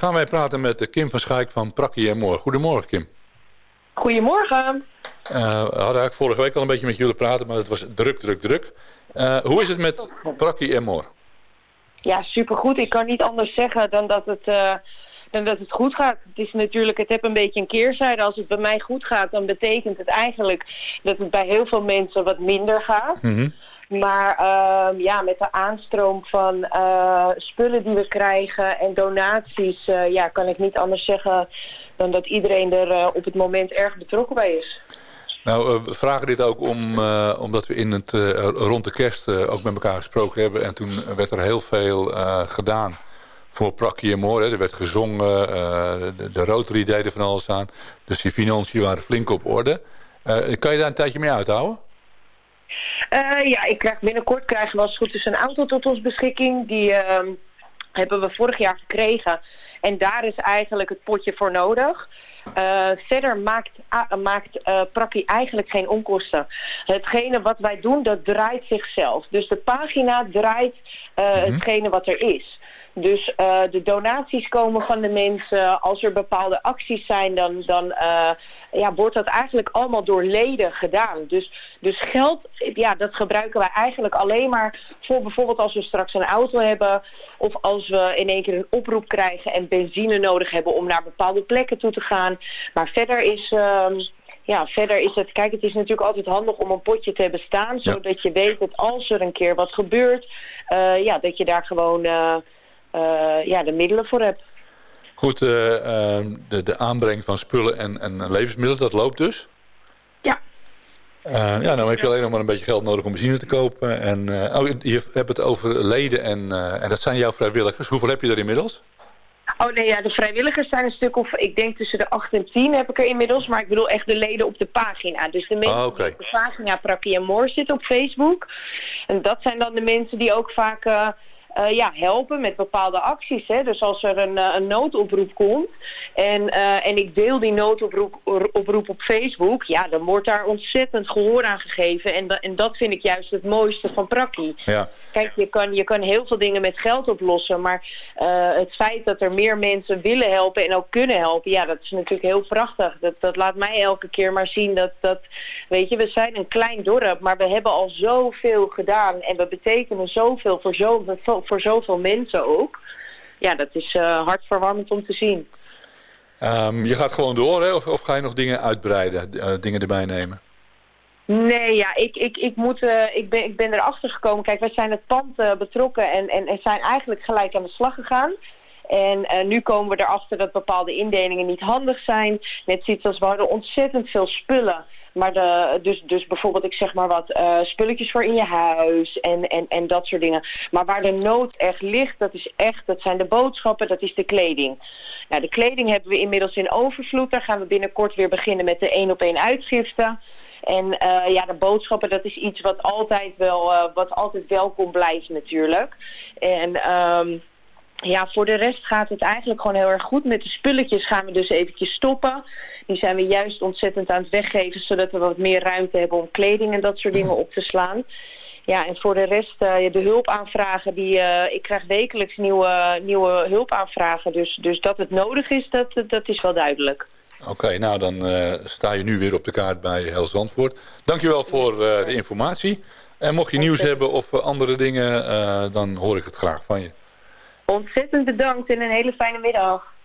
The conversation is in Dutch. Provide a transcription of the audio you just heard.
gaan wij praten met Kim van Schaik van Prakkie en Moor. Goedemorgen Kim. Goedemorgen. Uh, we hadden eigenlijk vorige week al een beetje met jullie praten, maar het was druk, druk, druk. Uh, hoe is het met Prakkie en Moor? Ja, supergoed. Ik kan niet anders zeggen dan dat het... Uh, dan dat het goed gaat. Het is natuurlijk, het heb een beetje een keerzijde. Als het bij mij goed gaat, dan betekent het eigenlijk dat het bij heel veel mensen wat minder gaat. Mm -hmm. Maar uh, ja, met de aanstroom van uh, spullen die we krijgen en donaties... Uh, ja, kan ik niet anders zeggen dan dat iedereen er op het moment erg betrokken bij is. Nou, we vragen dit ook om, omdat we in het, rond de kerst ook met elkaar gesproken hebben. En toen werd er heel veel gedaan voor Prakkie en Moor. Er werd gezongen, de, de Rotary deden van alles aan. Dus die financiën waren flink op orde. kan je daar een tijdje mee uithouden? Uh, ja, ik krijg binnenkort krijgen we als het goed is een auto tot ons beschikking. Die uh, hebben we vorig jaar gekregen. En daar is eigenlijk het potje voor nodig. Uh, verder maakt, maakt uh, Prakkie eigenlijk geen onkosten. Hetgene wat wij doen, dat draait zichzelf. Dus de pagina draait mm -hmm. hetgene wat er is. Dus uh, de donaties komen van de mensen. Als er bepaalde acties zijn, dan, dan uh, ja, wordt dat eigenlijk allemaal door leden gedaan. Dus, dus geld, ja, dat gebruiken wij eigenlijk alleen maar voor bijvoorbeeld als we straks een auto hebben. Of als we in één keer een oproep krijgen en benzine nodig hebben om naar bepaalde plekken toe te gaan. Maar verder is... Uh, ja, verder is het, kijk, het is natuurlijk altijd handig om een potje te hebben staan, zodat je weet dat als er een keer wat gebeurt, uh, ja, dat je daar gewoon ja, de middelen voor hebt. Goed, uh, de, de aanbreng van spullen en, en levensmiddelen, dat loopt dus? Ja. Uh, ja, nou heb je alleen nog maar een beetje geld nodig om benzine te kopen. En, oh, je hebt het over leden en, en dat zijn jouw vrijwilligers. Hoeveel heb je er inmiddels? Oh nee, ja, de vrijwilligers zijn een stuk of, ik denk tussen de 8 en 10 heb ik er inmiddels. Maar ik bedoel echt de leden op de pagina. Dus de mensen oh, okay. die op de pagina Prakkie en Moor zitten op Facebook. En dat zijn dan de mensen die ook vaak... Uh, uh, ja, helpen met bepaalde acties. Hè? Dus als er een, uh, een noodoproep komt en, uh, en ik deel die noodoproep oproep op Facebook, ja, dan wordt daar ontzettend gehoor aan gegeven. En, en dat vind ik juist het mooiste van Prakkie. Ja. Kijk, je kan, je kan heel veel dingen met geld oplossen, maar het feit dat er meer mensen willen helpen en ook kunnen helpen, ja, dat is natuurlijk heel prachtig. Dat, dat laat mij elke keer maar zien dat, dat, weet je, we zijn een klein dorp, maar we hebben al zoveel gedaan en we betekenen zoveel voor zoveel voor zoveel mensen ook. Ja, dat is uh, hartverwarmend om te zien. Um, je gaat gewoon door, hè? Of, of ga je nog dingen uitbreiden, uh, dingen erbij nemen? Nee, ja, ik, ik, ik, moet, uh, ik, ben, ik ben erachter gekomen. Kijk, wij zijn het pand uh, betrokken en, en, en zijn eigenlijk gelijk aan de slag gegaan. En uh, nu komen we erachter dat bepaalde indelingen niet handig zijn. Net zoiets als we hadden ontzettend veel spullen. Maar de, dus, dus bijvoorbeeld, ik zeg maar wat, uh, spulletjes voor in je huis en, en, en dat soort dingen. Maar waar de nood echt ligt, dat is echt, dat zijn de boodschappen, dat is de kleding. Nou, de kleding hebben we inmiddels in overvloed. Daar gaan we binnenkort weer beginnen met de één op één uitgifte. En uh, ja, de boodschappen, dat is iets wat altijd wel, uh, wat altijd welkom blijft natuurlijk. En... Um, ja, voor de rest gaat het eigenlijk gewoon heel erg goed. Met de spulletjes gaan we dus eventjes stoppen. Die zijn we juist ontzettend aan het weggeven... zodat we wat meer ruimte hebben om kleding en dat soort dingen op te slaan. Ja, en voor de rest, uh, de hulpaanvragen, die, uh, ik krijg wekelijks nieuwe, nieuwe hulpaanvragen. Dus, dus dat het nodig is, dat, dat is wel duidelijk. Oké, okay, nou dan uh, sta je nu weer op de kaart bij Hel Zandvoort. Dankjewel voor de informatie. En mocht je nieuws okay. hebben of andere dingen, dan hoor ik het graag van je. Ontzettend bedankt en een hele fijne middag.